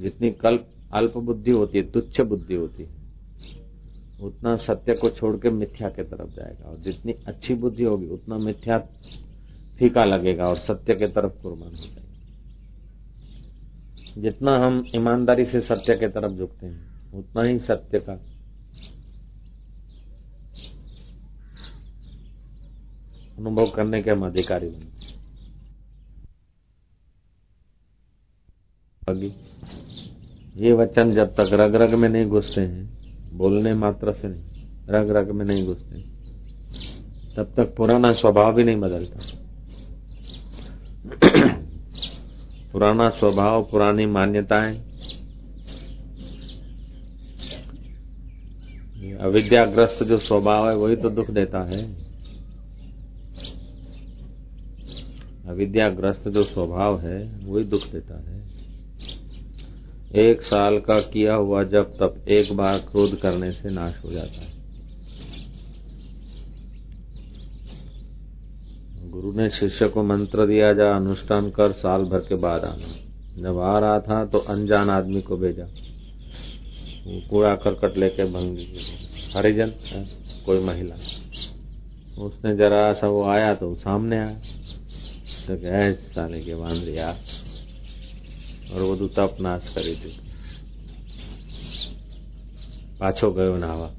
जितनी कल्प, अल्प बुद्धि होती है, तुच्छ बुद्धि होती है, उतना सत्य को छोड़ के मिथ्या के तरफ़ जाएगा। और जितनी अच्छी बुद्धि होगी, उतना मिथ्या फीका लगेगा और सत्य के तरफ़ कुर्बान हो जाएगा। जितना हम ईमानदारी से सत्य के तरफ़ झुकते हैं, उतना ही सत्य का अनुभव करने के हम अधिकारी बनते ये वचन जब तक रग रग में नहीं घुसते हैं, बोलने मात्र से नहीं, रग रग में नहीं घुसते तब तक पुराना स्वभाव भी नहीं बदलता। पुराना स्वभाव, पुरानी मान्यताएँ, अविद्याग्रस्त जो स्वभाव है, वही तो दुख देता है। अविद्याग्रस्त जो स्वभाव है, वही दुख देता है। एक साल का किया हुआ जब तब एक बार क्रोध करने से नाश हो जाता है। गुरु ने शिष्य को मंत्र दिया, जा अनुष्ठान कर, साल भर के बाद आना। जब आ रहा था तो अनजान आदमी को भेजा। कूड़ा करकट लेके भंग हरिजन हाँ, कोई महिला। उसने जरा सा वो आया तो सामने आया। तो कह साले के बाँध लिया और બધું તપ નાશ કરી દીધું पाछो गयो नहावा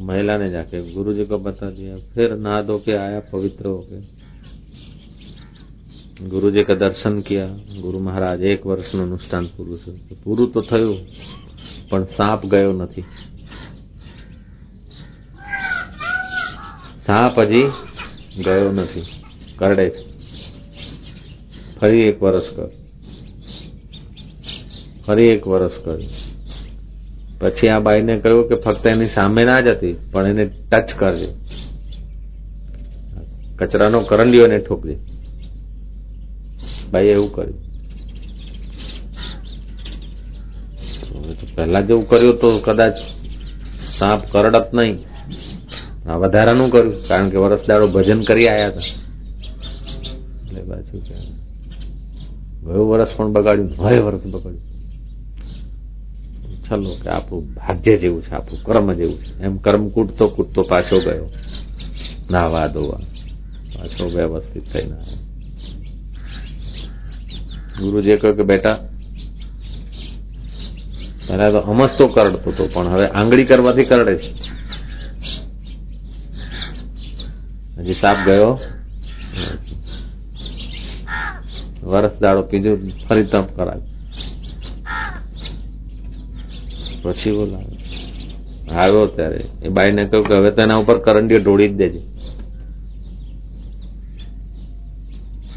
महिला ने जाके गुरु जी को बता दिया फिर नहा धो के आया पवित्र हो के गुरु जी का दर्शन किया गुरु महाराज एक वर्ष નું અનુષ્ઠાન પૂરું છે પૂરું તો થયું પણ સાપ ગયો નથી સાપ હજી ગયો નથી કરડે છે ફરી એક વર્ષ કર. ફરી એક વર્ષ કર. પછી આ બાઈને કહ્યું કે ફક્ત એની સામે ના જતી, પણ એને ટચ કરજે. કચરાનો કરંડીઓ એને ઠોકજે. ભાઈ એવું કર્યું. પહેલા જેવું કર્યું તો કદાચ સાપ કરડત નહીં. આ વધારાનું કર્યું, કારણ કે વરસ દાડો ભજન કરી આવ્યા હતા. એટલે પાછું ગયું વર્ષ પણ બગાડ્યું, ભય વર્ષ બગાડ્યું. ચાલો કે આપણું ભાગ્ય જેવું છે, આપણું કર્મ જેવું છે. એમ કર્મ કૂટતો કૂટતો પાછો ગયો. નાવા ધોવા. પાછો વ્યવસ્થિત થઈને ગુરુજીએ કહ્યું કે બેટા પહેલા તો હમસતો કરડતો હતો પણ હવે આંગળી કરવાથી કરડે છે. હજી સાપ ગયો. વરસ દાડો પીધો, ફરી તપ કરાવ્યું. પછી બોલાવે આવ્યો ત્યારે. એ બાઈને કહ્યું કે હવે તેના ઉપર કરંડીઓ ઢોળી જ દેજે.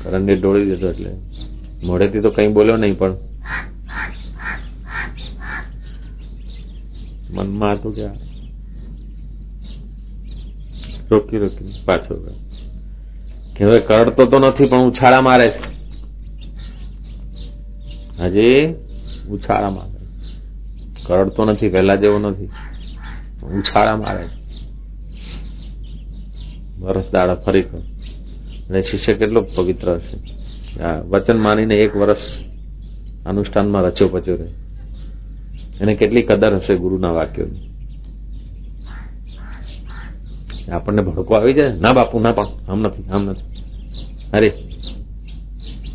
કરંડી ઢોળી દીધો એટલે. મોઢેથી તો કઈ બોલ્યો નહીં પણ. મનમાં હતું કે રોકી રોકી પાછો કે હવે કરડતો તો નથી પણ ઉછાળા મારે છે. હજી ઉછાળા મારે કરડતો નથી, પહેલા જેવો નથી. ઉછાળા મારે વરસ દાડા ફરી અને શિષ્ય કેટલો પવિત્ર હશે વચન માનીને એક વર્ષ અનુષ્ઠાનમાં રચ્યો પચ્યો રહે. એને કેટલી કદર હશે ગુરુના વાક્યોની? આપણને ભડકો આવી જાય? ના બાપુ, ના પણ આમ નથી આમ નથી. અરે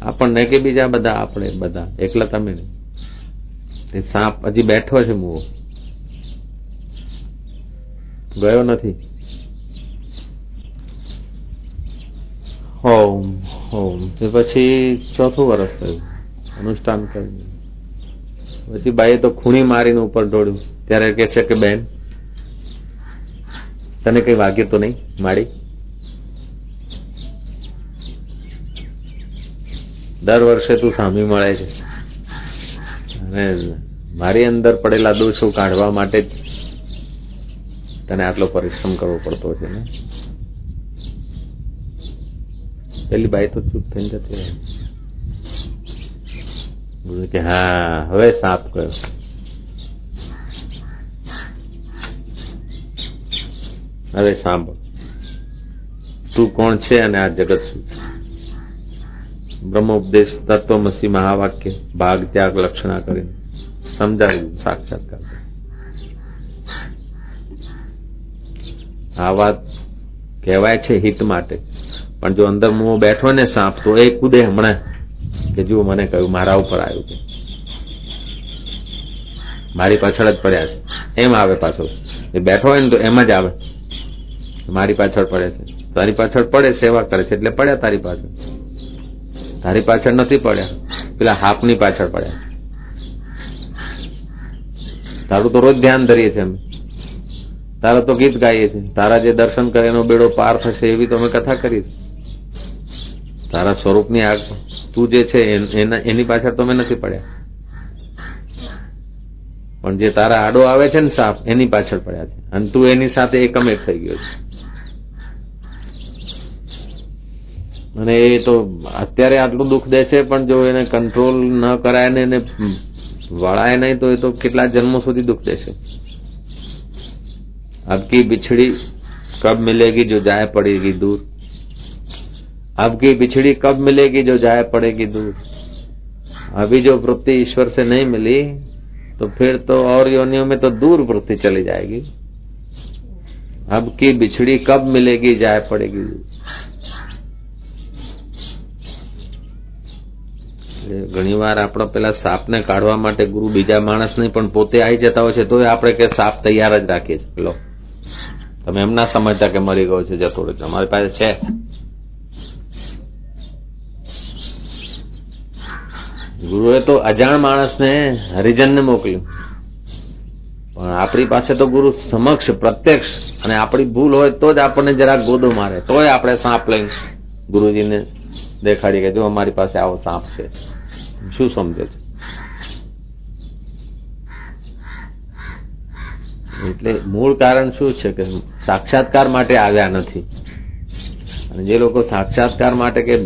આપણને કે બીજા બધા આપણે બધા, એકલા તમે નહીં. સાપ હજી બેઠો છે મુવો. ગયો નથી. હોમ હોમ. તે પછી ચોથું વર્ષ થયું, અનુષ્ઠાન કર્યું. પછી બાઈએ તો ખૂણી મારીને ઉપર ઢોળ્યું ત્યારે કે છે કે, બેન, તને કઈ વાગ્યું તો નહીં માડી દર વર્ષે તું સામી મળે છે. અને મારી અંદર પડેલા દોષો કાઢવા માટે જ તને આટલો પરિશ્રમ કરવો પડતો છે ને? પેલી બાઈ તો ચૂપ થઈને જતી રહે. કે હા, હવે સાપ કયો હવે સાંભળ. તું કોણ છે અને આ જગત શું છે? બ્રહ્મોપદેશ તત્વમસી મહાવાક્ય, ભાગ, ત્યાગ, લક્ષણા કરીને. સમજાવ્યું સાક્ષાત્કાર. આ વાત કહેવાય છે હિત માટે. પણ જો અંદર હું બેઠો ને સાપ, તો એ કુદે હમણાં કે જુઓ મને કહ્યું, મારા ઉપર આવ્યું કે. મારી પાછળ જ પડ્યા છે. એમ આવે પાછો. એ બેઠો હોય ને તો એમ જ આવે. મારી પાછળ પડે છે. તારી પાછળ પડે, સેવા કરે છે. એટલે પડ્યા તારી પાછળ. તારી પાછળ નથી પડ્યા. પેલા હાપની પાછળ પડ્યા. તારું તો રોજ ધ્યાન ધરીએ છીએ અમે તારા તો ગીત ગાઈએ છીએ. તારા જે દર્શન કરે એનો બેડો પાર થશે એવી તો અમે કથા કરી તારા સ્વરૂપની આગ તું જે છે એની પાછળ તમે નથી પડ્યા. પણ જે તારા આડો આવે છે ને સાપ, એની પાછળ પડ્યા છે. અને તું એની સાથે એકમેક થઈ ગયો છે. અને એ તો અત્યારે આટલું દુઃખ દે છે પણ જો એને કંટ્રોલ ન કરાય ને એને વળાય નહીં તો એ તો કેટલા જન્મો સુધી દુઃખ દેશે આપકી बिछड़ी कब मिलेगी जो जाए पड़ेगी दूर आपकी बिछड़ी कब मिलेगी जो जाए पड़ेगी दूर अभी जो वृत्ति ईश्वर से नहीं मिली तो फिर तो और योनियों में तो दूर वृत्ति चली जाएगी अब की बिछड़ी कब मिलेगी जाए पड़ेगी ઘણી વાર આપણે પેલા સાપને કાઢવા માટે ગુરુ બીજા માણસને પણ પોતે આવી જતા હોય છે તો આપણે કે સાપ તૈયાર જ રાખીએ છીએ. લો. તમે એમ ના સમજતા કે મરી ગયો છે, જતો રહ્યો અમારી પાસે છે. ગુરુએ તો અજાણ માણસને હરિજનને મોકલ્યું. પણ આપણી પાસે તો ગુરુ સમક્ષ, પ્રત્યક્ષ, અને આપણી ભૂલ હોય તો જ આપણને જરાક ગોદો મારે. તોય આપણે સાપ લઈને ગુરુજીને દેખાડી કે જો અમારી પાસે આવો સાપ છે. શું સમજે છે? એટલે મૂળ કારણ શું છે કે સાક્ષાત્કાર માટે આવ્યા નથી? અને જે લોકો સાક્ષાત્કાર માટે કે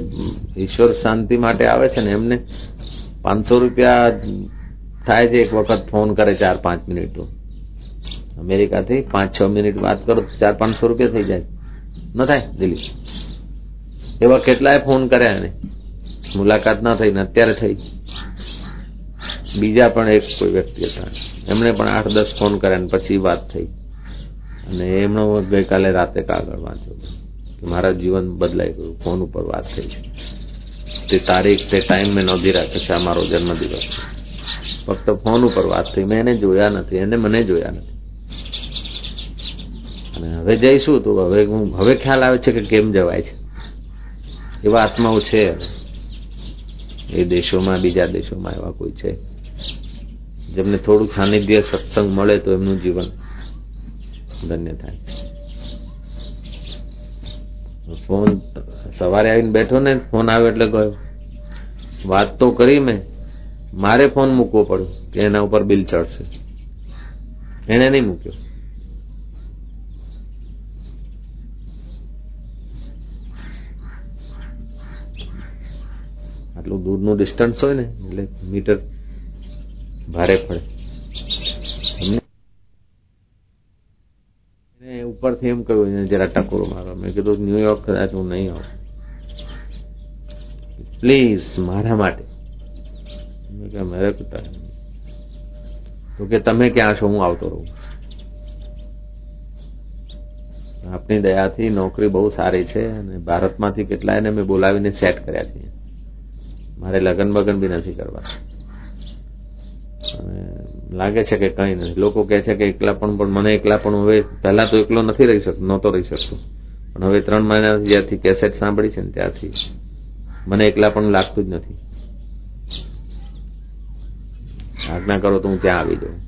ઈશ્વર શાંતિ માટે આવે છે ને, એમને પાંચસો રૂપિયા થાય છે એક વખત ફોન કરે ચાર પાંચ મિનિટ તો. અમેરિકાથી પાંચ છ મિનિટ વાત કરો તો ચાર પાંચસો રૂપિયા થઈ જાય. ન થાય? દિલ્હી એવા કેટલાય ફોન કર્યા એને. મુલાકાત ના થઈ ને અત્યારે થઈ બીજા પણ એક કોઈ વ્યક્તિ હતા. એમણે પણ આઠ દસ ફોન કર્યા પછી વાત થઈ. અને એમનો ગઈકાલે રાતે કાગળ વાંચ્યો કે મારા જીવન બદલાઈ ગયું. ફોન ઉપર વાત થઈ છે. તે તારીખ, તે ટાઈમ મેં નોંધી રાખ્યો છે, આ મારો જન્મદિવસ ફક્ત ફોન ઉપર વાત થઈ. મેં એને જોયા નથી, એને મને જોયા નથી. અને હવે જઈશું તો હવે હું, હવે ખ્યાલ આવે છે કે કેમ જવાય છે. એવા આત્માઓ છે એ દેશોમાં બીજા દેશોમાં એવા કોઈ છે. જેમને થોડુંક સાનિધ્ય સત્સંગ મળે તો એમનું જીવન ધન્ય થાય. ફોન, સવારે આવીને બેઠો ને, ફોન આવ્યો એટલે ગયો. વાત તો કરી મેં. મારે ફોન મૂકવો પડ્યો કે એના ઉપર બિલ ચડશે. એને નહીં મૂક્યો. આટલું દૂરનું ડિસ્ટન્સ હોય ને, એટલે મીટર ભારે પડે. ઉપરથી એમ કહ્યું જરા ટકોરો મારો. મેં કીધું ન્યુયોર્ક કદાચ હું નહીં આવું. પ્લીઝ મારા માટે. મારે પિતા તો કે તમે ક્યાં છો? હું આવતો રહું. આપની દયાથી નોકરી બહુ સારી છે અને ભારતમાંથી કેટલાયને મેં બોલાવીને સેટ કર્યા છે. મારે લગન બગન બી નથી કરવા લાગે છે કે કઈ નથી લોકો કહે છે કે એકલા પણ પણ મને એકલા પણ હવે પહેલા તો એકલો નથી રહી શકતો નહોતો રહી શકતો પણ હવે ત્રણ મહિના જ્યાંથી કેસેટ સાંભળી છે ને ત્યારથી મને એકલા પણ લાગતું જ નથી આજ્ઞા કરો તો હું ત્યાં આવી જાઉં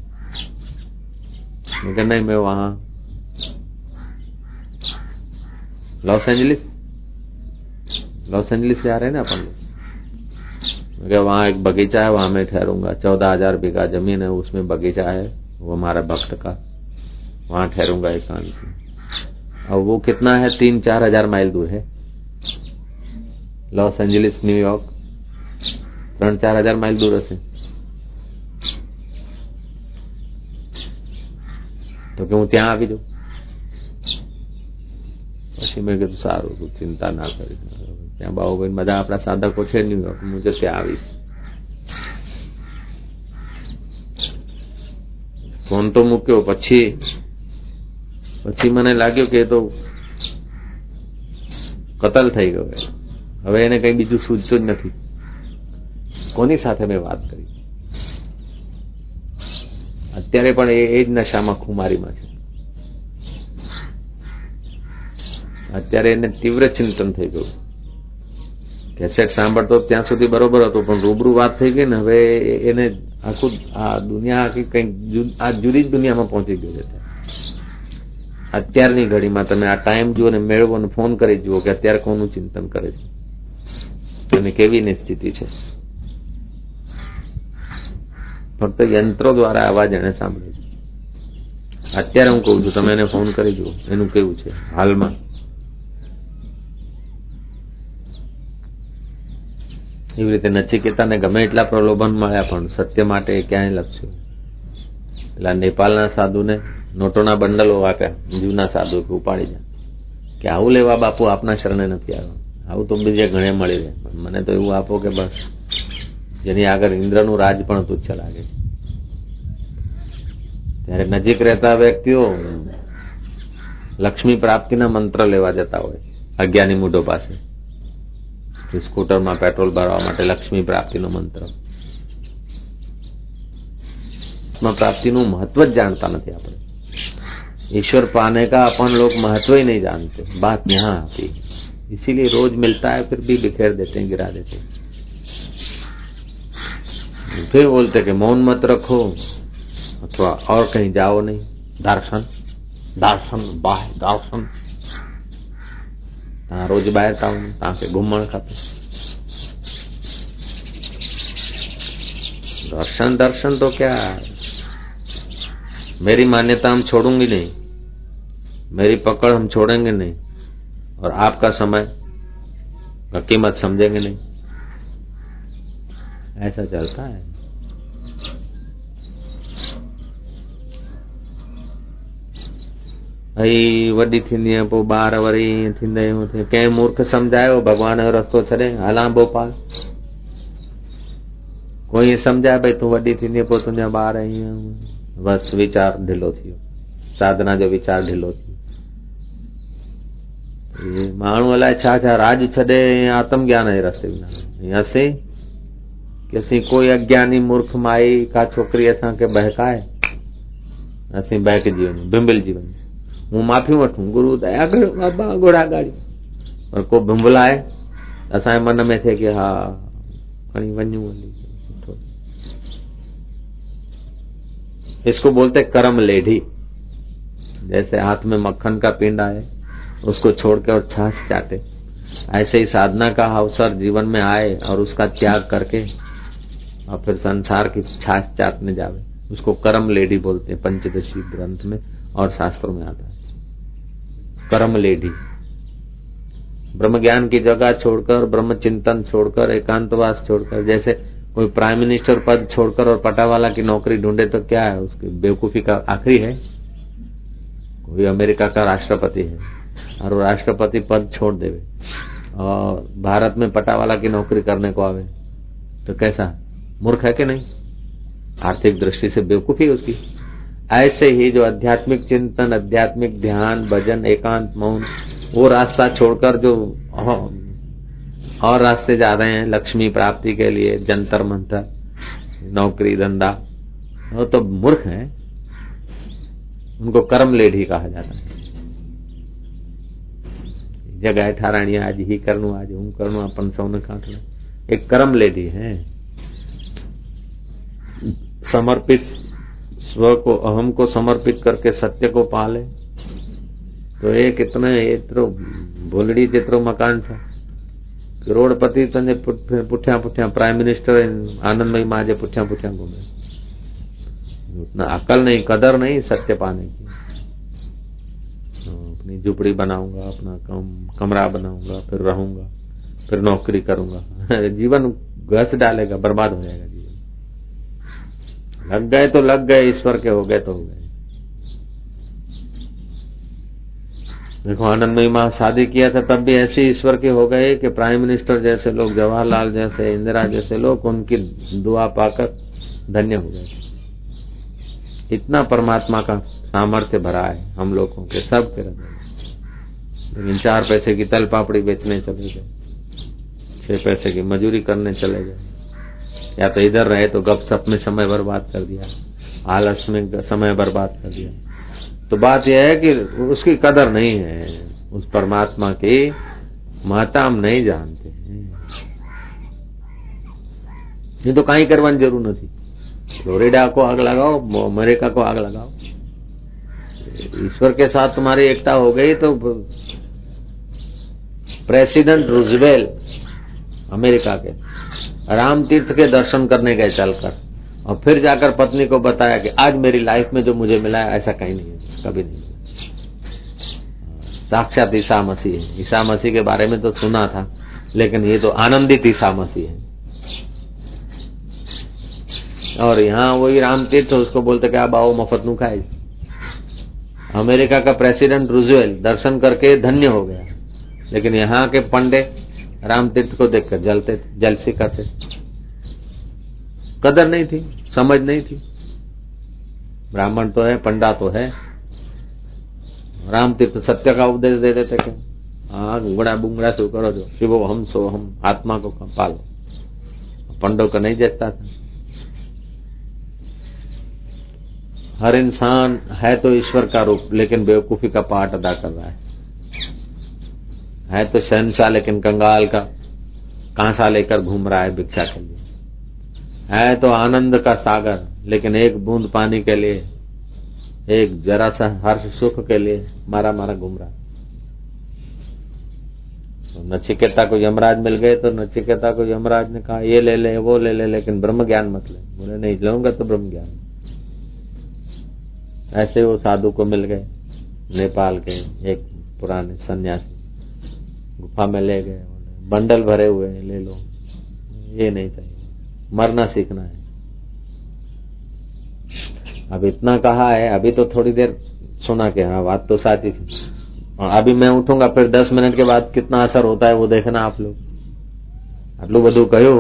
કે નહીં મેં વહાં लॉस एंजलिस लॉस एंजलिस से आ रहे हैं ना अपन लोग कि वहाँ एक बगीचा है वहां मैं ठहरूंगा चौदह हजार बीघा जमीन है उसमें बगीचा है वो हमारा भक्त का वहां ठहरूंगा एकांत में और वो कितना है तीन चार हजार माइल दूर है लॉस एंजलिस न्यूयॉर्क ત્રણ ચાર હજાર માઇલ દૂર હશે તો કે હું ત્યાં આવી જાઉં પછી મેં કીધું સારું તું ચિંતા ના કરી ત્યાં બાહુબેન બધા આપણા સાધકો છે ન્યુયોર્ક હું ત્યાં આવીશ. ફોન તો મૂક્યો, પછી પછી મને લાગ્યું કે તો કતલ થઈ ગયો હવે એને કઈ બીજું સૂચતું જ નથી. કોની સાથે મેં વાત કરી? અત્યારે પણ એ જ નશામાં ખુમારીમાં છે. અત્યારે એને તીવ્ર ચિંતન થઈ ગયું. કેસેટ સાંભળતો ત્યાં સુધી બરોબર હતો, પણ રૂબરૂ વાત થઈ ગઈ ને હવે એને આખું આ દુનિયા આખી કંઈક આ જુદી જ દુનિયામાં પહોંચી ગયું છે. અત્યારની ઘડીમાં તમે આ ટાઈમ જુઓ ને મેળવો ને ફોન કરી જુઓ કે અત્યારે કોનું ચિંતન કરે છે. અને કેવી સ્થિતિ છે. ફક્ત યંત્રો દ્વારા અવાજ એને સાંભળે છે. અત્યારે હું કહું છું, તમે એને ફોન કરી જુઓ. એનું કેવું છે? હાલમાં. એવી રીતે નચિકેતાને ગમે એટલા પ્રલોભન મળ્યા પણ સત્ય માટે ક્યાંય લખ્યું એટલે નેપાળના સાધુને નોટોના બંડલો આપ્યા જૂના સાધુ ઉપાડી જાય કે આવું લેવા બાપુ, આપના શરણે નથી આવ્યો. આવું તો બીજે ઘણે મળી રહે. મને તો એવું આપો કે બસ, જેની આગળ ઇન્દ્રનું રાજ પણ તુચ્છ લાગે. ત્યારે નજીક રહેતા વ્યક્તિઓ લક્ષ્મી પ્રાપ્તિના મંત્ર લેવા જતા હોય, અજ્ઞાની મૂઢો પાસે. સ્કૂટરમાં પેટ્રોલ ભરવા માટે લક્ષ્મી પ્રાપ્તિનો મંત્ર પ્રાપ્તિનું મહત્વ જ જાણતા નથી આપણે ईश्वर पाने का अपन लोग महत्व ही नहीं जानते बात यहां आती इसीलिए रोज मिलता है फिर भी बिखेर देते हैं गिरा देते हैं फिर बोलते कि मौन मत रखो अथवा और कहीं जाओ नहीं दर्शन दर्शन बाह्य दर्शन हाँ रोज बाहर टाउन तव्हांखे घुमण खपे दर्शन दर्शन तो क्या? मेरी मान्यता हम छोड़ूँगी नहीं। मेरी पकड़ हम छोड़ेंगे नहीं। और आपका समय कीमत समझेंगे नहीं। ऐसा चलता है। भई वॾी थींदी आहे पोइ ॿार वरी ईअं थींदा आहियूं कंहिं मूर्ख सम्झायो भॻवान जो रस्तो छॾे हलां भोपाल कोई ईअं सम्झाए भई तूं वॾी थींदी पोइ तुंहिंजा ॿार ईअं बसि वीचार ढिलो थी वियो साधना जो वीचार ढिलो थी वियो माण्हू अलाए छा छा राज छॾे आत्म ज्ञान जे रस्ते विया असीं की असीं कोई अज्ञानी मूर्ख माई का छोकिरी असांखे बहकाए असीं बहकजी वञूं बिंबिलजी वञूं હું माफ़ी वठूं गुरु दया कयो बाबा घोड़ा गाड़ी और को बिंबलाए असांजे मन में थे कि हा खी वनू इसको बोलते कर्म लेढ़ी जैसे हाथ में मक्खन का पिंड आए उसको छोड़कर और छाछ चाटे ऐसे ही साधना का अवसर जीवन में आए और उसका त्याग करके और फिर संसार की छाछ चाटने जावे उसको कर्म लेडी बोलते हैं पंचदशी ग्रंथ में और शास्त्रों में आता है। कर्म लेडी। ब्रह्म ज्ञान की जगह छोड़कर ब्रह्म चिंतन छोड़कर, एकांतवास छोड़कर, जैसे कोई प्राइम मिनिस्टर पद छोड़कर और पटावाला की नौकरी ढूंढे तो क्या है? उसकी बेवकूफ़ी का आखिरी है। कोई अमेरिका का राष्ट्रपति है और वो राष्ट्रपति पद छोड़ देवे और भारत में पटावाला की नौकरी करने को आवे तो कैसा? मूर्ख है कि नहीं? आर्थिक दृष्टि से बेवकूफ़ी उसकी। ऐसे ही जो आध्यात्मिक चिंतन, आध्यात्मिक ध्यान, भजन, एकांत, मौन, वो रास्ता छोड़कर जो और रास्ते जा रहे हैं, लक्ष्मी प्राप्ति के लिए, जंतर मंतर, नौकरी, धंधा, वो तो मूर्ख हैं। उनको कर्म लेढ़ी कहा जाता है। जगह ठाराणी आज ही करनू, आज हूँ करनू, अपन सौने काटना एक कर्म लेढ़ी है। समर्पित स्व को, अहम को समर्पित करके सत्य को पाले। तो ये कितने एतरो भोलड़ी जेतिरो मकान था। करोड़पति तो तंजे पुठिया पुठिया, प्राइम मिनिस्टर आनंदमयी माजे पुठिया पुठिया घूमे। उतना अकल नहीं, कदर नहीं सत्य पाने की। तो अपनी झुपड़ी बनाऊँगा, अपना कम, कमरा बनाऊँगा, फिर रहूँगा, फिर नौकरी करूँगा। जीवन घस डालेगा, बर्बाद हो जाएगा लग गए तो लग गए, ईश्वर के हो गए तो हो गए। देखो, आनंदमयी माँ शादी किया था, तब भी ऐसे ईश्वर के हो गए कि प्राइम मिनिस्टर जैसे लोग, जवाहरलाल जैसे, इंदिरा जैसे लोग, उनकी दुआ पाकर धन्य हो गए। इतना परमात्मा का सामर्थ्य भरा है हम लोगों के सब के हृदय लेकिन चार पैसे की तल पापड़ी बेचने चले गए, छह पैसे की मजूरी करने चले गए। या तो इधर रहे तो गप सप में समय बर्बाद कर दिया। आलस में समय बर्बाद कर दिया। तो बात यह है कि उसकी कदर नहीं है। उस परमात्मा की महत्ता हम नहीं जानते ये तो कहीं करवानी ज़रूर नहीं। फ्लोरिडा को आग लगाओ अमेरिका को आग लगाओ। ईश्वर के साथ तुम्हारी एकता हो गई तो प्रेसिडेंट रुजवेल अमेरिका के। राम तीर्थ के दर्शन करने गए चलकर। और फिर जाकर पत्नी को बताया कि आज मेरी लाइफ में जो मुझे मिला है, ऐसा कहीं नहीं कभी नहीं साक्षात ईसा मसीह है। ईसा मसीह के बारे में तो सुना था, लेकिन ये तो आनंदित ईसा मसीह है। और यहाँ वही राम तीर्थ, उसको बोलते क्या बाओ मफत नु खाए। अमेरिका का प्रेसिडेंट रुजवेल दर्शन करके धन्य हो गया। लेकिन यहाँ के पंडे राम तीर्थ को देखकर जलते जलसी करते कदर नहीं थी, समझ नहीं थी। ब्राह्मण तो है पंडा तो है। राम तीर्थ सत्य का उपदेश दे देते कि हाँ गुंगड़ा बुंगड़ा शू करो जो, शिवो हम सो हम, आत्मा को पालो। पंडो का नहीं देखता था। हर इंसान है तो ईश्वर का रूप, लेकिन बेवकूफ़ी का पाठ अदा कर रहा है। है तो शहनशाह लेकिन कंगाल का कांसा लेकर घूम रहा है भिक्षा के लिए। है तो आनंद का सागर, लेकिन एक बूंद पानी के लिए, एक जरा सा हर्ष सुख के लिए मारा मारा घूम रहा तो नचिकेता को यमराज मिल गए तो नचिकेता को यमराज ने कहा, ये ले ले, वो ले ले, लेकिन ब्रह्म ज्ञान मत ले। बोले, नहीं, लूँगा तो ब्रह्म ज्ञान। ऐसे वो साधु को मिल गए, नेपाल के एक पुराने सन्यासी। गुफा में ले गए बंडल भरे हुए ले लो ये नहीं चाहिए मरना सीखना है अब इतना कहा है अभी तो थोड़ी देर सुना के हाँ बात तो साची थी और अभी मैं उठूंगा फिर दस मिनट के बाद कितना असर होता है वो देखना आप लोग આટલું બધું કહ્યું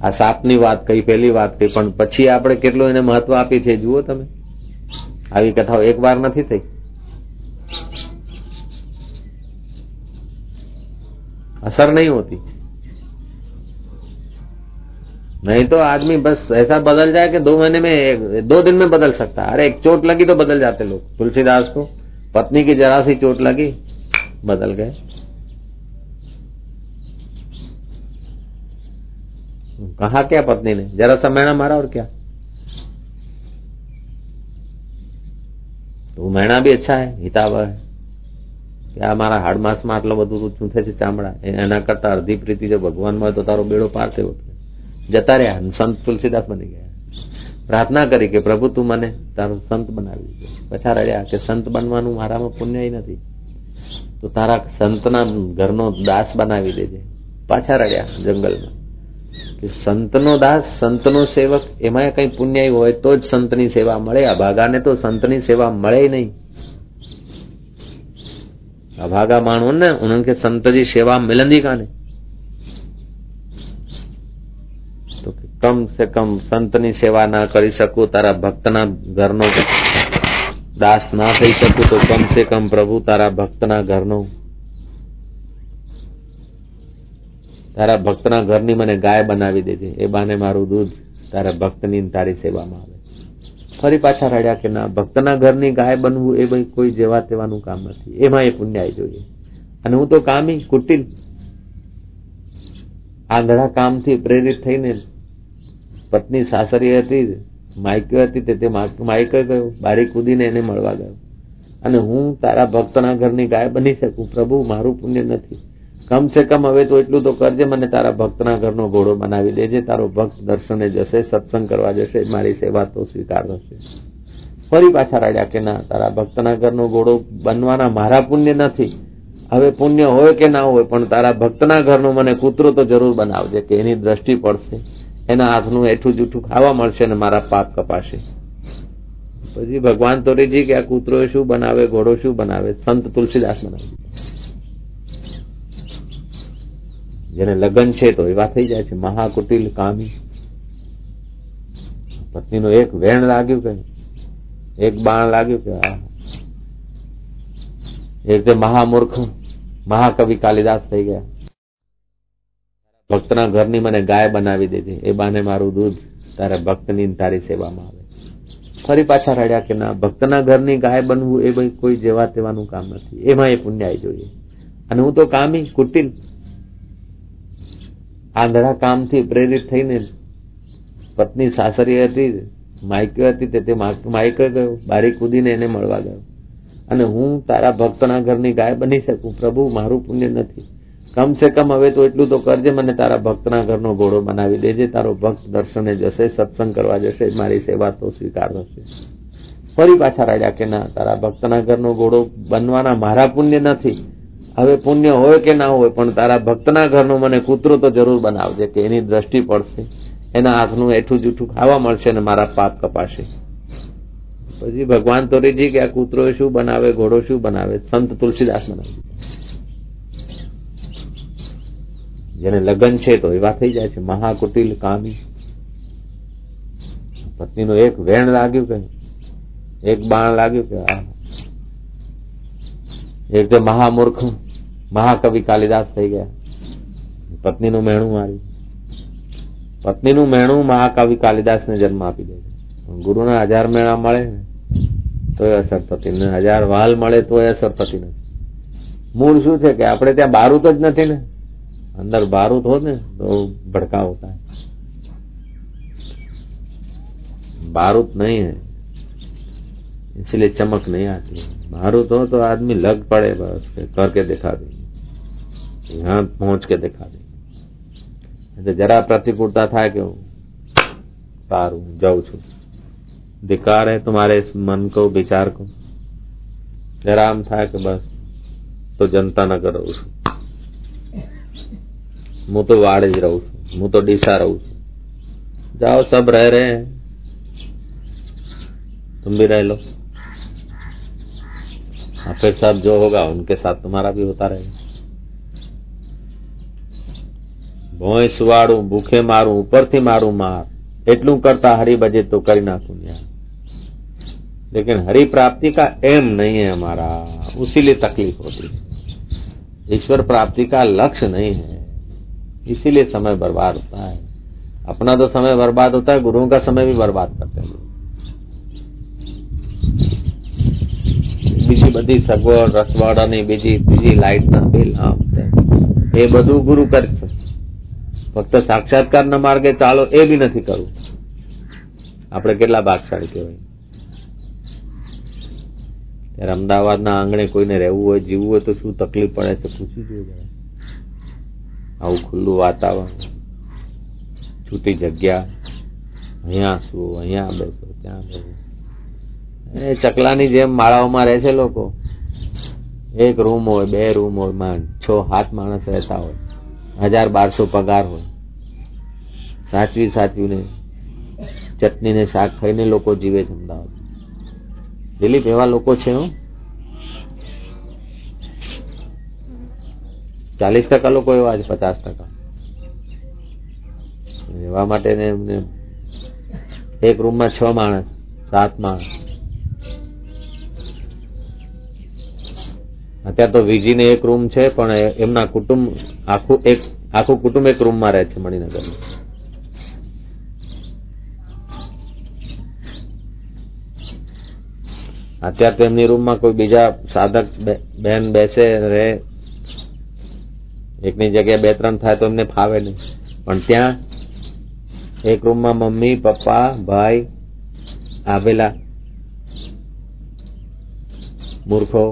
આ સાપની વાત કઈ પહેલી વાત કઈ પણ પછી આપણે કેટલું એને મહત્વ આપી છે જુઓ તમે આવી કથાઓ એક વાર નથી થઈ असर नहीं होती। नहीं तो आदमी बस ऐसा बदल जाए कि दो महीने में एक, दो दिन में बदल सकता है। अरे एक चोट लगी तो बदल जाते लोग। तुलसीदास को पत्नी की जरा सी चोट लगी बदल गए। कहा क्या पत्नी ने? जरा सा मैणा मारा और क्या? तो मैणा भी अच्छा है हितावह है। કે આ મારા હાડમાસમાં આટલો બધું ચૂંથે છે ચામડા? એના કરતા અડધી પ્રીતિ જો ભગવાનમાં તો તારો બેડો પાર થયો જતા રહ્યા સંત તુલસીદાસ બની ગયા. પ્રાર્થના કરી કે પ્રભુ તું મને તારો સંત બનાવી પછા રડ્યા કે સંત બનવાનું મારામાં પુણ્ય નથી. તો તારા સંતના ઘરનો દાસ બનાવી દેજે. પાછા રડ્યા જંગલમાં. કે સંતનો દાસ, સંતનો સેવક એમાં કઈ પુણ્ય હોય તો જ સંતની સેવા મળે. આ ભાગાને તો સંતની સેવા મળે નહીં. अभागा माण्हुनि न, उन्हनि खे संत जी शेवा मिलंदी कान्हे। कम से कम સંતની સેવા ના કરી શકું તારા ભક્તના ઘરનો દાસ ના થઈ શકું તો કમ સે કમ પ્રભુ તારા ભક્તના ઘરનો તારા ભક્તના ઘરની મને ગાય બનાવી દેજે એ બાને મારું દૂધ તારા ભક્તની તારી સેવામાં આવે ફરી પાછા રડ્યા કે ના, ભક્તના ઘરની ગાય બનવું એ ભાઈ કોઈ જેવા તેવાનું કામ નથી. એમાં એ પુણ્યાય જોઈએ અને હું તો કામી, કુટિલ, આંધળા કામથી પ્રેરિત થઈને પત્ની સાસરી હતી માયક્યો હતી તે માયક્યો ગયો, બારી કૂદીને એને મળવા ગયો. અને હું તારા ભક્તના ઘરની ગાય બની શકું? પ્રભુ, મારું પુણ્ય નથી. કમ સે કમ હવે તો એટલું તો કરજે, મને તારા ભક્તના ઘરનો ઘોડો બનાવી દેજે, તારો ભક્ત દર્શને જશે, સત્સંગ કરવા જશે, મારી સેવા તો સ્વીકાર થશે. ફરી પાછા રાડ્યા કે ના, તારા ભક્તના ઘરનો ઘોડો બનવાના મારા પુણ્ય નથી. હવે પુણ્ય હોય કે ના હોય, પણ તારા ભક્તના ઘરનો મને કૂતરો તો જરૂર બનાવજે, કે એની દ્રષ્ટિ પડશે. એના હાથનું એઠું જૂઠું ખાવા મળશે ને મારા પાપ કપાશે. પછી ભગવાન તોરીજી કે આ કૂતરો શું બનાવે, ઘોડો શું બનાવે? સંત તુલસીદાસ બનાવે. જેને લગ્ન છે તો એવા થઈ જાય છે. મહાકુટિલ કામી. પત્નીનો એક વેણ લાગ્યું કે એક બાણ લાગ્યું કે એ રીતે મહામૂર્ખ, મહાકવિ કાલિદાસ થઈ ગયા. ભક્તના ઘરની મને ગાય બનાવી દીધી એ બાને મારું દૂધ, તારા ભક્તની તારી સેવામાં આવે. ફરી પાછા રડ્યા કે ના, ભક્તના ઘરની ગાય બનવું એ ભાઈ કોઈ જેવા તેવાનું કામ નથી. એમાં એ પુણ્યાય જોઈએ. અને હું તો કામી, કુટિલ આંધળા કામથી પ્રેરિત થઈને પત્ની સાસરી હતી, માયકે હતી તે માયકે ગયો બારી કૂદીને એને મળવા ગયો અને હું તારા ભક્તના ઘરની ગાય બની શકું, પ્રભુ, મારું પુણ્ય નથી. કમ સે કમ હવે તો એટલું તો કરજે, મને તારા ભક્તના ઘરનો ઘોડો બનાવી દેજે, તારો ભક્ત દર્શને જશે, સત્સંગ કરવા જશે, મારી સેવા તો સ્વીકાર થશે. ફરી પાછા રાજા કે ના, તારા ભક્તના ઘરનો ઘોડો બનવાના મારા પુણ્ય નથી. હવે પુણ્ય હોય કે ના હોય, પણ તારા ભક્તના ઘરનો મને કૂતરો તો જરૂર બનાવજે કે એની દ્રષ્ટિ પડશે. એના હાથનું એઠું જૂઠું ખાવા મળશે અને મારા પાપ કપાશે. પછી ભગવાન તોરીજી કે આ કૂતરો શું બનાવે, ઘોડો શું બનાવે? સંત તુલસીદાસ બનાવે જેને લગ્ન છે તો એવા થઈ જાય છે. મહાકુટિલ કામી. પત્નીનું એક વેણ લાગ્યું કે એક બાણ લાગ્યું કે આ. એક મહામૂર્ખ મહાકવિ કાલિદાસ થઈ ગયા પત્નીનું મેણું માર્યું પત્નીનું મેણું મહાકવિ કાલિદાસને જન્મ આપી દે ગુરુના હજાર મેળા મળે તો એ અસર થતી ને હજાર વાલ મળે તો એ અસર થતી નથી મૂળ શું છે કે આપણે ત્યાં બારૂદ જ નથી ને અંદર बारूद हो ને તો भड़का होता है बारूद नहीं है इसलिए चमक नहीं आती है बारूद हो तो आदमी लग पड़े बस करके दिखा देंगे यहां पहुंच के दिखा देंगे जरा प्रतिकूलता था कि सारू जाऊ छू धिकार है तुम्हारे इस मन को विचार को जरा हम था कि बस तो जनता न करो उसको હું તો વાડ જ રહું છું હું તો ડીસા રહું છું जाओ सब रह रहे हैं तुम भी रह लो फिर सब जो होगा उनके साथ तुम्हारा भी होता रहेगा ભોંય સુવાડું ભૂખે મારું ઉપરથી મારું માર એટલું करता हरि बजे तो કરી નાખું यार लेकिन हरि प्राप्ति का एम नहीं है हमारा उसीलिए तकलीफ होती है ईश्वर प्राप्ति का लक्ष्य नहीं है इसीलिए समय बर्बाद होता है अपना तो समय बर्बाद होता है गुरुओं का समय भी बर्बाद करते हैं બીજી બધી સગવડ રસવાડાની બીજી બીજી લાઇટના બિલ આમ એ બધું ગુરુ કરશે ફક્ત સાક્ષાત્કારના માર્ગે ચાલો એ બી નથી કરવું. આપણે કેટલા ભાગશાળી કહેવાય? ત્યારે અમદાવાદના આંગણે કોઈને રહેવું હોય, જીવવું હોય તો શું તકલીફ પડે તો પૂછી જોઈએ આવું ખુલ્લું વાતાવરણ. છૂટી જગ્યા. અહીંયા શું અહીંયા બેસો, ત્યાં બેસો. એ ચકલાની જેમ માળાઓમાં રહે છે લોકો. એક રૂમ હોય, બે રૂમ હોય માંડ છ હાથ માણસ રહેતા હોય. હજાર બારસો પગાર હોય. સાચવી સાચવીને ચટણી ને શાક ખાઈને લોકો જીવે છે અમદાવાદ. દિલીપ, એવા લોકો છે હું. ચાલીસ ટકા લોકો એવા છે, પચાસ ટકા. એવા માટે એમને એક રૂમમાં છ માણસ, સાત માણસ. અત્યારે તો વીજીને એક રૂમ છે, પણ એમના કુટુંબ આખું એક આખું કુટુંબ એક રૂમમાં રહે છે મણિનગર અત્યારે તો એમની રૂમમાં કોઈ બીજા સાધક બેન બેસે, રહે. એકની જગ્યાએ બે ત્રણ થાય તો એમને ફાવે નહીં. પણ ત્યાં એક રૂમમાં મમ્મી, પપ્પા, ભાઈ, આવેલા મૂર્ખો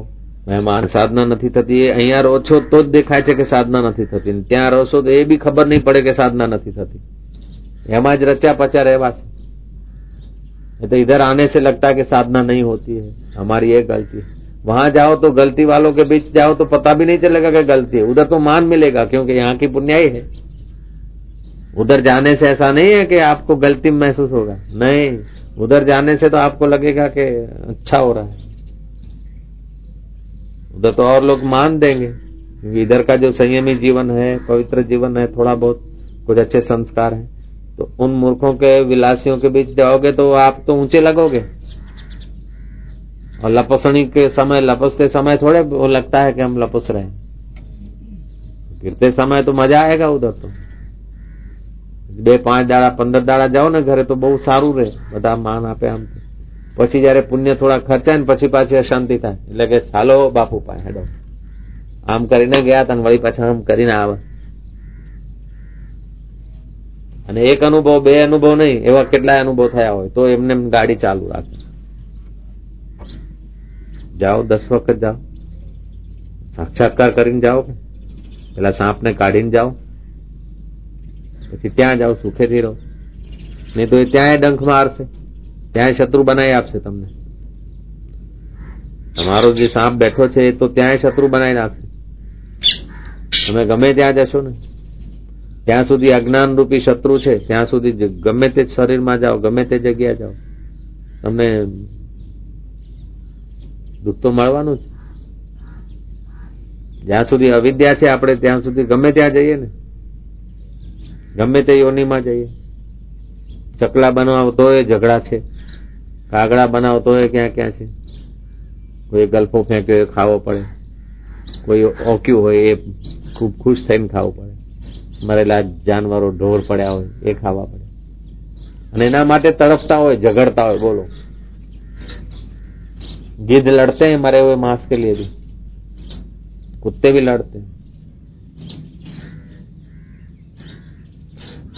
મહેમાન સાધના નથી થતી એ અહીંયા રહો છો તો જ દેખાય છે કે સાધના નથી થતી ત્યાં રહો છો તો એ બી ખબર નહીં પડે કે સાધના નથી થતી એમાં જ રચ્યા પચ્યા રહેવા છે तो इधर आने से लगता है कि साधना नहीं होती है हमारी ये गलती है वहां जाओ तो गलती वालों के बीच जाओ तो पता भी नहीं चलेगा कि गलती है उधर तो मान मिलेगा क्योंकि यहाँ की पुण्याई है उधर जाने से ऐसा नहीं है कि आपको गलती महसूस होगा नहीं उधर जाने से तो आपको लगेगा कि अच्छा हो रहा है उधर तो और लोग मान देंगे क्योंकि इधर का जो संयमी जीवन है पवित्र जीवन है थोड़ा बहुत कुछ अच्छे संस्कार है तो उन मूर्खों के विलासियों के बीच जाओगे तो आप तो ऊंचे लगोगे और लपसणी के समय लपसते समय थोड़े वो लगता है कि हम लपस रहे हैं गिरते समय तो मजा आएगा उधर तो બે પાંચ દાડા પંદર દાડા જાઓ ને ઘરે તો બહુ સારું રહે બધા માન આપે આમ પછી જયારે પુણ્ય થોડા ખર્ચાય ને પછી પાછી અશાંતિ થાય. એટલે કે ચાલો બાપુ પાસે હેડો. આમ કરીને ગયા હતા વળી પાછા આમ કરીને આવે. અને એક અનુભવ, બે અનુભવ નહીં, એવા કેટલાય અનુભવ થયા હોય. તો એમને ગાડી ચાલુ રાખે. જાઓ, દસ વખત જાઓ. સાક્ષાત્કાર કરીને જાઓ. પેલા સાપને કાઢીને જાઓ. પછી ત્યાં જાઓ, સુખેથી રહો. નહીં તો એ ત્યાંય ડંખ મારશે ત્યાં શત્રુ બનાવી આપશે તમને. તમારો જે સાપ બેઠો છે એ તો ત્યાં શત્રુ બનાવી નાખશે. તમે ગમે ત્યાં જશો ને, ત્યાં સુધી અજ્ઞાન રૂપી શત્રુ છે, ત્યાં સુધી ગમે તે શરીરમાં જાઓ, ગમે તે જગ્યા જાઓ. તમને દુઃખ તો મળવાનું છે જ્યાં સુધી અવિદ્યા છે આપણે, ત્યાં સુધી ગમે ત્યાં જઈએ ને. ગમે તે યોનીમાં જઈએ. ચકલા બનાવતો એ ઝઘડા છે. કાગડા બનાવતો હોય ક્યાં ક્યાં છે કોઈ ગલ્ફો ફેંક્યો એ ખાવો પડે કોઈ ઓક્યું હોય એ ખૂબ ખુશ થઈને ખાવું પડે મરેલા જાનવરો ઢોર પડ્યા હોય એ ખાવા પડે અને એના માટે તડપતા હોય ઝઘડતા હોય બોલો गिद्ध लड़ते हैं मरे हुए मांस के लिए भी कुत्ते भी लड़ते हैं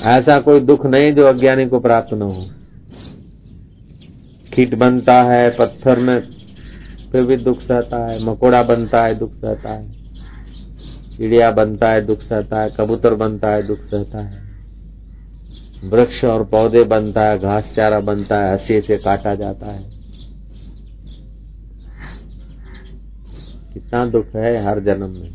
ऐसा कोई दुख नहीं जो अज्ञानी को प्राप्त न हो कीट बनता है, पत्थर में फिर भी दुख सहता है, मकोड़ा बनता है, दुख सहता है, चिड़िया बनता है, दुख सहता है, कबूतर बनता है, दुख सहता है। वृक्ष और पौधे बनता है, घास चारा बनता है, हसी से काटा जाता है। कितना दुख है हर जन्म में।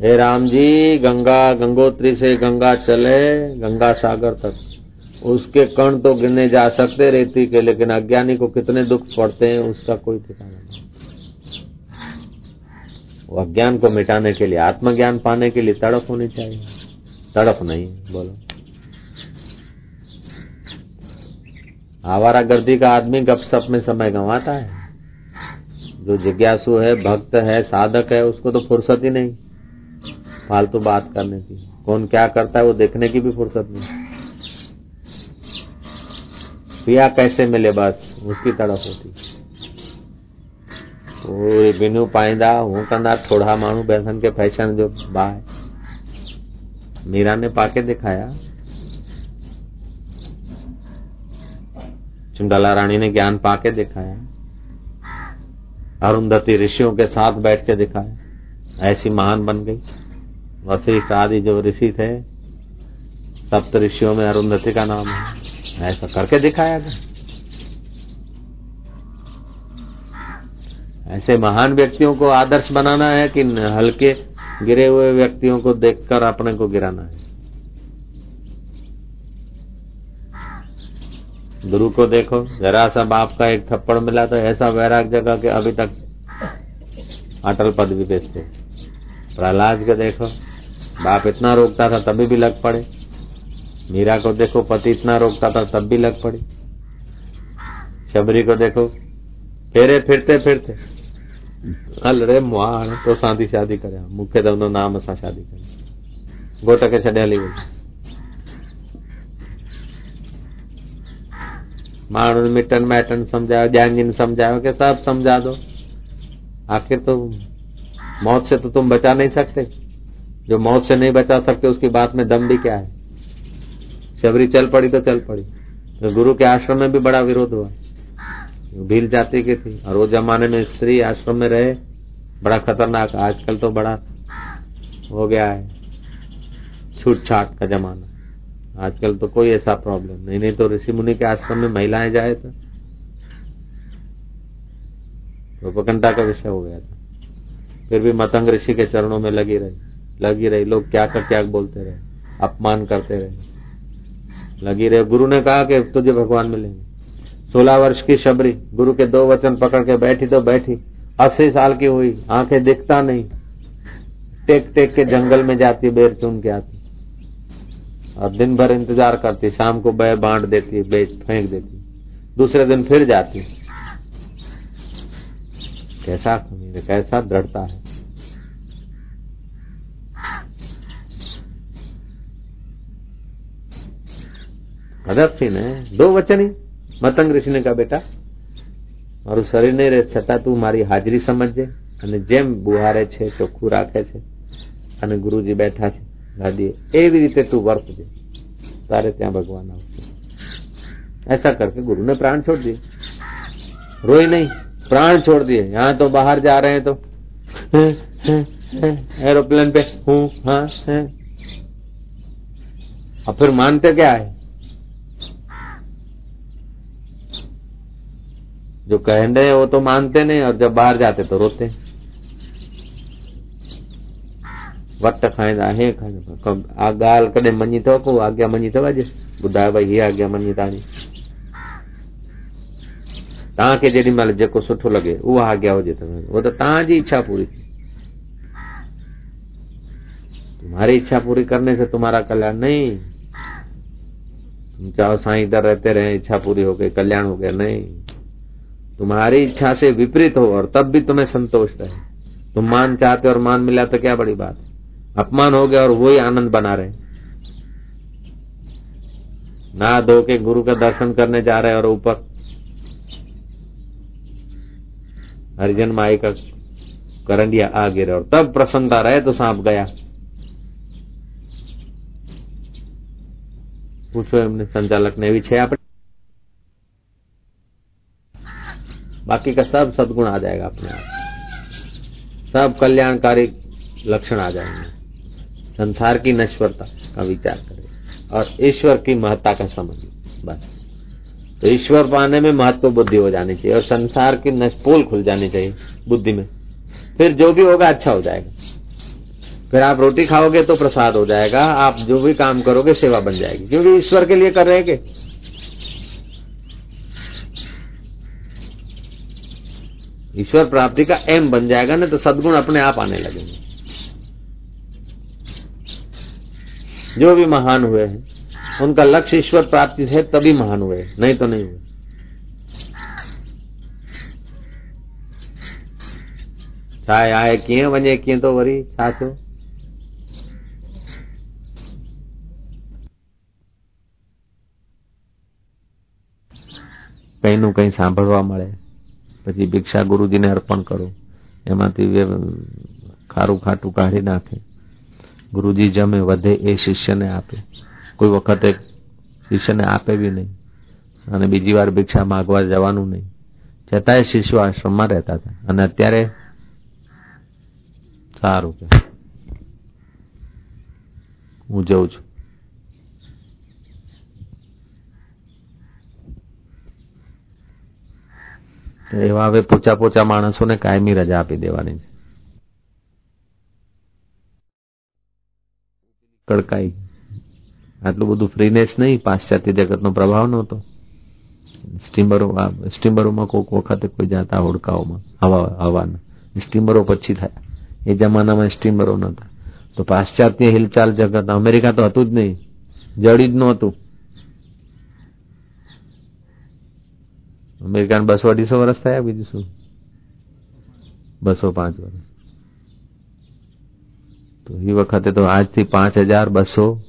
हे राम जी, गंगा, गंगोत्री से गंगा चले, गंगा सागर तक। उसके कण तो गिरने जा सकते रेती के, लेकिन अज्ञानी को कितने दुख पड़ते हैं, उसका कोई ठिकाना नहीं। वो अज्ञान को मिटाने के लिए, आत्मज्ञान पाने के लिए तड़प होनी चाहिए। तड़प नहीं, बोलो। आवारा गर्दी का आदमी गपसप में समय गंवाता है। जो जिज्ञासु है, भक्त है, साधक है, उसको तो फुर्सत ही नहीं। फालतू तो बात करने की। कौन क्या करता है, वो देखने की भी फुर्सत नहीं। पिया कैसे मिले बस उसकी तड़प होती। बिनू पाइंदा, हूँ कंदा थोड़ा मानू बैसन के फ़ैशन जो बाय। मीरा ने पाके दिखाया। चुंडाला रानी ने ज्ञान पाके दिखाया। अरुंधति ऋषियों के साथ बैठ के दिखाया। ऐसी महान बन गई। वशिष्ठ आदि जो ऋषि थे सप्त ऋषियों में अरुंधति का नाम है। ऐसा करके दिखाया था। ऐसे महान व्यक्तियों को आदर्श बनाना है कि हल्के गिरे हुए व्यक्तियों को देखकर अपने को गिराना है। गुरु को देखो, जरा सा बाप का एक थप्पड़ मिला तो ऐसा वैराग जगह के अभी तक अटल पदवी बेचते प्रहलाद को देखो, बाप इतना रोकता था तभी भी लग पड़े। मीरा को देखो, पति इतना रोकता था, तब भी लग पड़ी। शबरी को देखो, फेरे फिरते फिरते। हल रे मुआ तो शादी शादी करे मुख्य दमनो नाम असा शादी करे। गोट के छॾे हली वई माण्हुनि मिटनि माइटनि सम्झायो ॼांगिन समझायो कि सब समझा दो। आखिर तो मौत से तो तुम बचा नहीं सकते। जो मौत से नहीं बचा सकते, उसकी बात में दम भी क्या है? शबरी चल पड़ी तो चल पड़ी। तो गुरु के आश्रम में भी बड़ा विरोध हुआ। भील जाति की थी और वो जमाने में स्त्री आश्रम में रहे, बड़ा खतरनाक। आजकल तो बड़ा हो गया है। छूट छाट का जमाना। आजकल तो कोई ऐसा प्रॉब्लम नहीं। नहीं तो ऋषि मुनि के आश्रम में महिलाएँ जाए तो उपकंठा का विषय हो गया था। फिर भी मतंग ऋषि के चरणों में लगी रही। लगी रही। लोग क्या कर क्या बोलते रहे। अपमान करते रहे। लगी रहे। गुरु ने कहा कि तुझे भगवान मिलेंगे। सोलह वर्ष की शबरी, गुरु के दो वचन पकड़ के बैठी तो बैठी। अस्सी साल की हुई, आँखें दिखता नहीं। टेक टेक के जंगल में जाती, बेर चुन के आती। और दिन भर इंतज़ार करती, शाम को बह बांट देती, बेच, फेंक देती। दूसरे दिन फिर जाती। कैसा कैसा दृढ़ता है? ગજબ થી ને દો વચન મતંગ ઋષિને કહા બેટા મારું શરીર નહીં રહે છતાં તું મારી હાજરી સમજજે અને જેમ બુહારે છે ચોખ્ખું રાખે છે અને ગુરુજી બેઠા છે ગાદીએ એવી રીતે તું વર્તજે તારે ત્યાં ભગવાન આવશે ऐसा करके गुरु ने प्राण छोड़ दिए रोई नहीं प्राण छोड़ दिए यहां तो बाहर जा रहे हैं तो एरोप्लेन पे हूं हाँ है और फिर मानते क्या है जो कह रहे हैं, वो तो मानते नहीं और जब बाहर जाते तो रोते वट खाईंदा हे खाईंदा आ ॻाल्हि कॾहिं मञी अथव को, आज्ञा मञी अथव अॼु ॿुधायो भई हीअ आज्ञा मञी तव्हांजी तव्हांखे जेॾी महिल जेको सुठो लॻे आज्ञा हुजे त उहो त तव्हांजी इच्छा पूरी थी तुम्हारी इच्छा पूरी करने से तुम्हारा कल्याण नहीं। तुम चाहो साईं इधर रहते रहे, इच्छा पूरी हो गई कल्याण हो गया नहीं। तुम्हारी इच्छा से विपरीत हो और तब भी तुम्हें संतोष रहे तुम मान चाहते और मान मिला तो क्या बड़ी बात अपमान हो गया और वही आनंद बना रहे ना धो के गुरु का दर्शन करने जा रहे और ऊपर हरिजन माई का करंडिया आ गिरे और तब प्रसन्नता रहे तो सांप गया પૂછો એમને સંચાલક ને એવી છે આપણે बाकी का सब सदगुण आ जाएगा अपने आप। सब कल्याणकारी लक्षण आ जाएँगे। संसार की नश्वरता का विचार करें और ईश्वर की महत्ता का समझ, बस। तो ईश्वर पाने में महत्व बुद्धि हो जानी चाहिए और संसार की पोल खुल जानी चाहिए बुद्धि में। फिर जो भी होगा अच्छा हो जाएगा। फिर आप रोटी खाओगे तो प्रसाद हो जाएगा, आप जो भी काम करोगे सेवा बन जाएगी। क्योंकि ईश्वर के लिए कर रहे हैं ईश्वर प्राप्ति का एम बन जाएगा ना तो सदगुण अपने आप आने लगेंगे जो भी महान हुए हैं उनका लक्ष्य ईश्वर प्राप्ति है तभी महान हुए नहीं तो नहीं हुए चाहे आए किए वने किए तो वरी छा કઈનું કઈ સાંભળવા મળે પછી ભિક્ષા ગુરુજીને અર્પણ કરો. એમાંથી ખારું ખાટું કાઢી નાખે. ગુરુજી જમે, વધે એ શિષ્યને આપે. કોઈ વખતે શિષ્યને આપે બી નહીં. અને બીજી વાર ભિક્ષા માગવા જવાનું નહીં. છતાંય શિષ્યો આશ્રમમાં રહેતા હતા. અને અત્યારે સારું કે. હું જઉં છું. એવા હવે પોચા પોચા માણસોને કાયમી રજા આપી દેવાની છે. કડકાઈ. આટલું બધું ફ્રીનેસ નહીં, પાશ્ચાત્ય જગતનો પ્રભાવ નહોતો. સ્ટીમરો સ્ટીમરોમાં કોઈક વખતે કોઈ જાતા હોડકાઓમાં, હવા, હવાના. સ્ટીમરો પછી થયા. એ જમાનામાં સ્ટીમરો નહોતા. તો પાશ્ચાત્ય હિલચાલ જગત, અમેરિકા તો હતું જ નહીં. જડી જ નહોતું. અમેરિકાને બસો અઢીસો વર્ષ થયા, બીજું શું? બસો પાંચ વર્ષ તો એ વખતે તો આજથી પાંચ હજાર બસો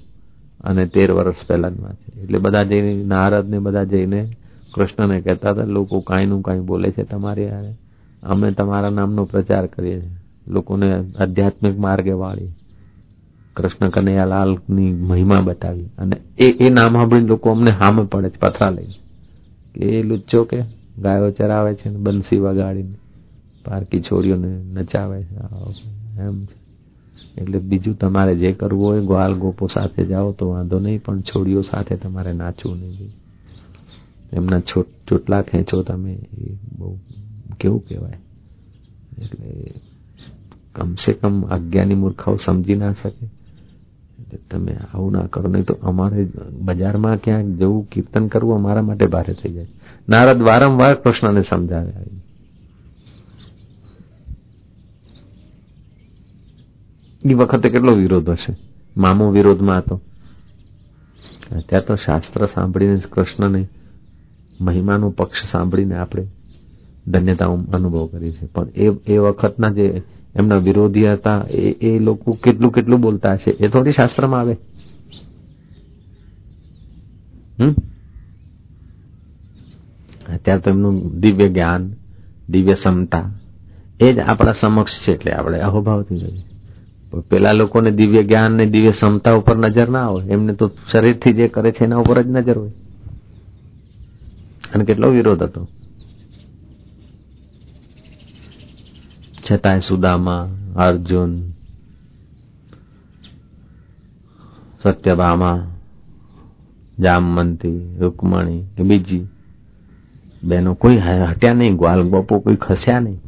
અને તેર વર્ષ પહેલાની છે. એટલે બધા જઈને નારદ ને બધા જઈને કૃષ્ણને કહેતા હતા, લોકો કાંઈનું કાંઈ બોલે છે તમારી યારે અમે તમારા નામનો પ્રચાર કરીએ છીએ. લોકોને આધ્યાત્મિક માર્ગે વાળી કૃષ્ણ કનૈયાલાલની મહિમા બતાવી અને એ એ નામ સાંભળીને લોકો અમને હામે પડે છે, પથરા લઈને. કે એ લુચ્ચો કે ગાયો ચરાવે છે બંસી વગાડીને, પારકી છોડીઓને નચાવે છે. એમ એટલે બીજું તમારે જે કરવું હોય, ગ્વાલ ગોપો સાથે જાઓ તો વાંધો નહીં, પણ છોડીઓ સાથે તમારે નાચવું નહીં એમના ચોટલા ખેંચો તમે, એ બહુ કેવું કહેવાય. એટલે કમસે કમ અજ્ઞાની મૂર્ખાઓ સમજી ના શકે. તમે આવું ના કરો. નહીં તો અમારે બજારમાં ક્યાંક જવું, કીર્તન કરવું અમારા માટે ભારે થઈ જાય. નારદ વારંવાર કૃષ્ણને સમજાવે એ વખતે કેટલો વિરોધ હશે? મામો વિરોધમાં હતો. ત્યાં તો શાસ્ત્ર સાંભળીને કૃષ્ણને મહિમાનો પક્ષ સાંભળીને આપણે ધન્યતા અનુભવ કરી છે. પણ એ એ વખતના જે એમના વિરોધી હતા. એ લોકો કેટલું કેટલું બોલતા હશે? એ થોડી શાસ્ત્રમાં આવે. અત્યારે તો એમનું દિવ્ય જ્ઞાન, દિવ્ય સમતા એ જ આપણા સમક્ષ છે એટલે આપણે અહોભાવ થઈ જાય પેલા લોકોને દિવ્ય જ્ઞાન ને દિવ્ય સમતા ઉપર નજર ના હોય. એમને તો શરીરથી જે કરે છે એના ઉપર જ નજર હોય. અને કેટલો વિરોધ હતો. છતાંય સુદામા અર્જુન સત્યભામા જામવંતી રૂકમણી કે બીજી બેનો કોઈ હટ્યા નહીં, ગ્વાલ ગોપો કોઈ ખસ્યા નહીં.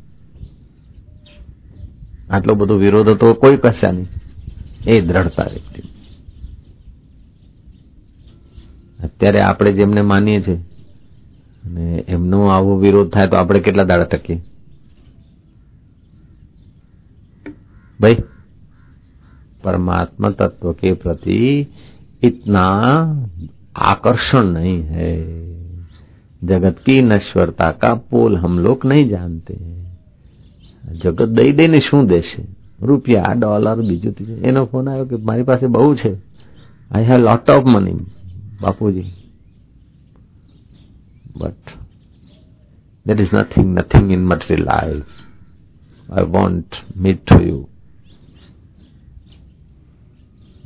આટલો બધો વિરોધ હતો, કોઈ કસ્યા નહીં. એ દ્રઢતા વ્યક્તિ. અત્યારે આપણે જેમને માનીએ છીએ, અને એમનો આવો વિરોધ થાય તો આપણે કેટલા દાડા ટકીએ भाई परमात्मा तत्व के प्रति इतना आकर्षण नहीं है जगत की नश्वरता का पोल हम लोग नहीं जानते हैं જગત દઈ દઈને શું દેશે રૂપિયા ડોલર બીજું ત્રીજું એનો ફોન આવ્યો કે મારી પાસે બહુ છે I have lot of money બાપુજી but that is nothing nothing in material life I want meet to you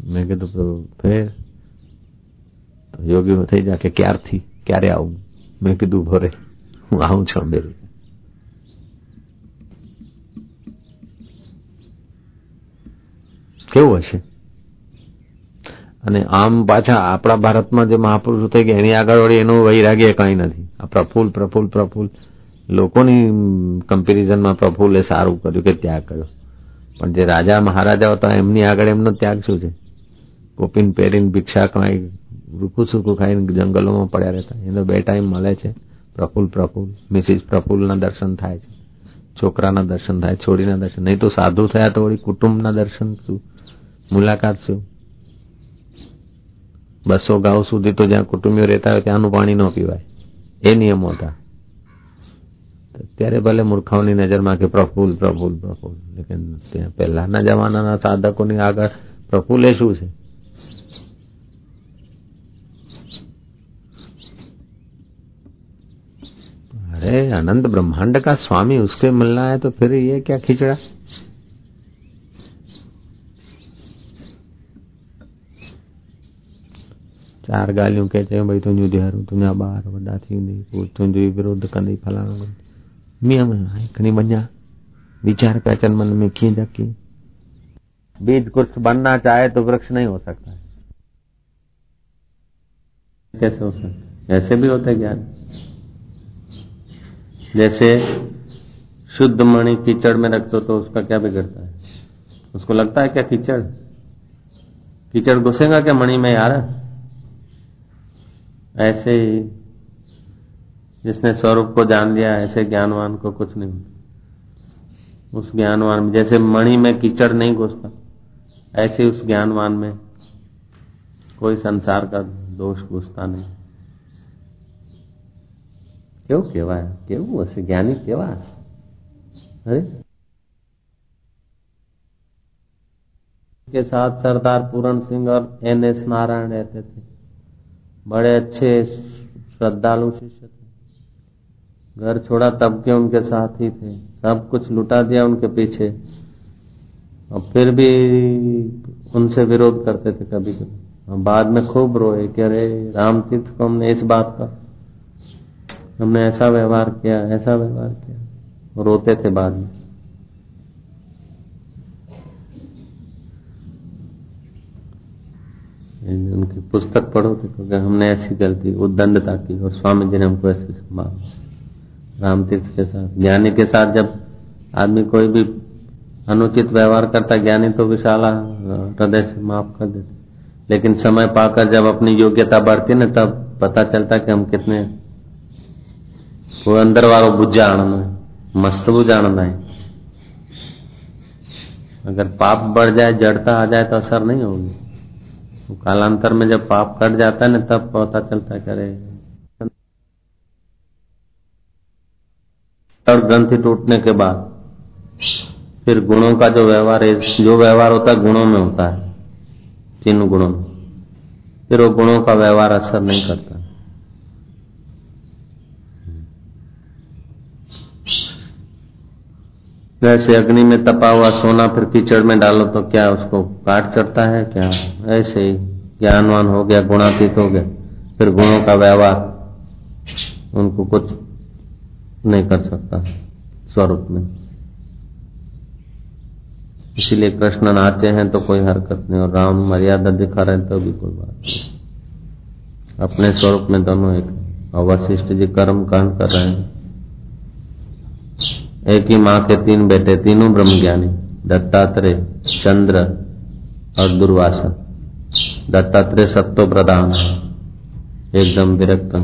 મેં કીધું ફેર યોગી થઈ જા કે ક્યારથી? ક્યારે આવું? મેં કીધું ભરે હું આવું છું અંબેરી. કેવું હશે? અને આમ પાછા આપણા ભારતમાં જે મહાપુરુષો થઈ ગયા, એની આગળ વળી એનું વૈરાગ્ય કઈ નથી. આ પ્રફુલ પ્રફુલ પ્રફુલ લોકોની કમ્પેરિઝનમાં પ્રફુલે સારું કર્યું કે ત્યાગ કર્યો. પણ જે રાજા, મહારાજા હતા, એમની આગળ એમનો ત્યાગ શું છે? કોપીન પહેરીને ભિક્ષા કમાઈ રૂકું સુકું ખાઈને જંગલોમાં પડ્યા રહેતા. એનો બે ટાઈમ મળે છે. પ્રફુલ પ્રફુલ. મિસિસ પ્રફુલના દર્શન થાય છે. છોકરાના દર્શન થાય, છોડીના દર્શન. નહીં તો સાધુ થયા તો વળી કુટુંબના દર્શન શું? મુલાકાત શું? બસો ગાઉ સુધી તો જ્યાં કુટુંબીઓ રહેતા હોય ત્યાંનું પાણી ન પીવાય. એ નિયમો હતા. ત્યારે ભલે મૂર્ખાઓની નજરમાં કે પ્રફુલ પ્રફુલ પ્રફુલ. લેકિન પહેલાના જમાનાના સાધકોની આગળ પ્રફુલ શું છે? है अनंत ब्रह्मांड का स्वामी उसके मिलना है तो फिर ये क्या खिचड़ा? चार गालियों कहते हैं, भाई तुझे देहर तुझा बार वॾा थी वेंदी पोइ तुंहिंजो ई विरोध कंदई फलाणो मींहं में खणी वञा वीचार पिया अचनि मन में किए जा कीअं बीज कुछ बनना चाहे तो वृक्ष नहीं हो सकता। है कैसे हो सकता? ऐसे भी होता है ज्ञान जैसे शुद्ध मणि कीचड़ में रख दो तो उसका क्या बिगड़ता है? उसको लगता है क्या कीचड़? कीचड़ घुसेगा क्या मणि में यार? ऐसे ही जिसने स्वरूप को जान लिया, ऐसे ज्ञानवान को कुछ नहीं होता। उस ज्ञानवान में, जैसे मणि में कीचड़ नहीं घुसता, ऐसे उस ज्ञानवान में कोई संसार का दोष घुसता नहीं। क्यों केवा केव हसे ज्ञानी केवा अरे के साथ सरदार पूरण सिंह और एन एस नारायण रहते थे बड़े अच्छे श्रद्धालु शिष्य थे घर छोड़ा तब के उनके साथ ही थे सब कुछ लुटा दिया उनके पीछे और फिर भी उनसे विरोध करते थे कभी कभी बाद में खूब रोए कि अरे राम तीर्थ को हमने इस बात का हमने ऐसा व्यवहार किया, ऐसा व्यवहार किया। रोते थे बाद में। उनकी पुस्तक पढ़ो तो क्योंकि हमने ऐसी गलती उद्दंडता की और स्वामी जी ने हमको ऐसे संभाल राम तीर्थ के साथ, ज्ञानी के साथ जब आदमी कोई भी अनुचित व्यवहार करता ज्ञानी तो विशाला हृदय से माफ़ कर देते। लेकिन समय पाकर जब अपनी योग्यता बढ़ती ना, तब पता चलता कि हम कितने वो अंदर वालों बुझ जाना मस्त बुझ जाना है अगर पाप बढ़ जाए, जड़ता आ जाए तो असर नहीं होगी। तो कालांतर में जब पाप कट जाता है ना, तब पता चलता करे और ग्रंथि टूटने के बाद फिर गुणों का जो व्यवहार है, जो व्यवहार होता है, गुणों में होता है, तीन गुणों में। फिर वो गुणों का व्यवहार असर नहीं करता। जैसे अग्नि में तपा हुआ सोना फिर कीचड़ में डालो तो क्या उसको काट चढ़ता है? क्या? ऐसे ही ज्ञानवान हो गया, गुणातीत हो गया, फिर गुणों का व्यवहार उनको कुछ नहीं कर सकता स्वरूप में। इसीलिए कृष्ण नाचे हैं तो कोई हरकत नहीं, और राम मर्यादा दिखा रहे तो भी कोई बात नहीं। अपने स्वरूप में दोनों एक अवशिष्ट जी कर्म कांड कर रहे हैं। एक ही माँ के तीन बेटे, तीनों ब्रह्म ज्ञानी दत्तात्रेय, चंद्र और दुर्वासा। दत्तात्रेय सत्तो प्रधान एकदम विरक्त,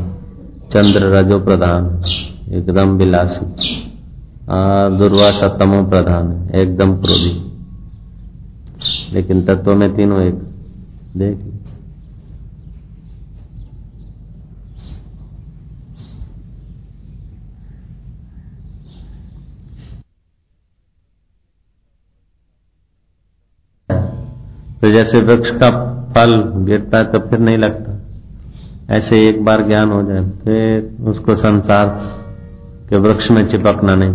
चंद्र रजो प्रधान एकदम विलासी। और दुर्वासा तमो प्रधान एकदम क्रोधी। लेकिन तत्व में तीनों एक। देखिए तो जैसे वृक्ष का फल गिरता है तो फिर नहीं लगता। ऐसे एक बार ज्ञान हो जाए, फिर उसको संसार के वृक्ष में चिपकना नहीं।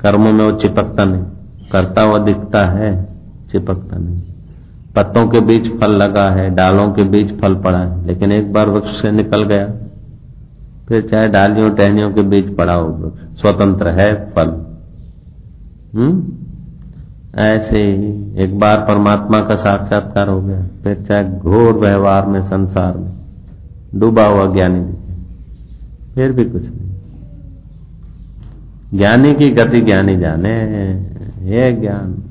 कर्मों में वो चिपकता नहीं। करता हुआ दिखता है, चिपकता नहीं। पत्तों के बीच फल लगा है, डालों के बीच फल पड़ा है, लेकिन एक बार वृक्ष से निकल गया, फिर चाहे डालियों, टहनियों के बीच पड़ा हो वृक्ष। स्वतंत्र है फल। हम्म? ऐसे ही एक बार परमात्मा का साक्षात्कार हो गया, फिर चाहे घोर व्यवहार में, संसार में, डूबा हुआ ज्ञानी दिखे फिर भी कुछ नहीं। ज्ञानी की गति ज्ञानी जाने, ये ज्ञान।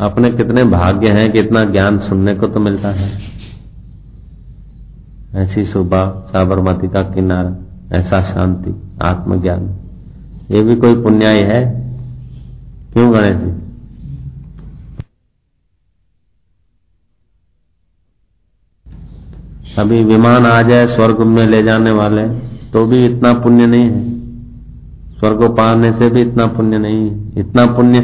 अपने कितने भाग्य हैं कि इतना ज्ञान सुनने को तो मिलता है। ऐसी सुबह साबरमती का किनारा, ऐसा शांति, आत्मज्ञान। ये भी कोई पुण्याई है? क्यों गणेश जी? अभी विमान आ जाए, स्वर्ग में ले जाने वाले तो भी इतना पुण्य नहीं है। स्वर्ग पाने से भी इतना पुण्य नहीं है। इतना पुण्य,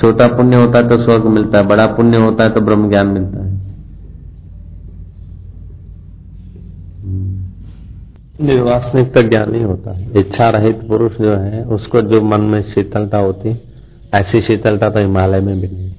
छोटा पुण्य होता है तो स्वर्ग मिलता है, बड़ा पुण्य होता है तो ब्रह्म ज्ञान मिलता है। निर्वासनिक तो ज्ञान ही होता है। इच्छा रहित पुरुष जो है, उसको जो मन में शीतलता होती, ऐसी शीतलता तो हिमालय में भी नहीं।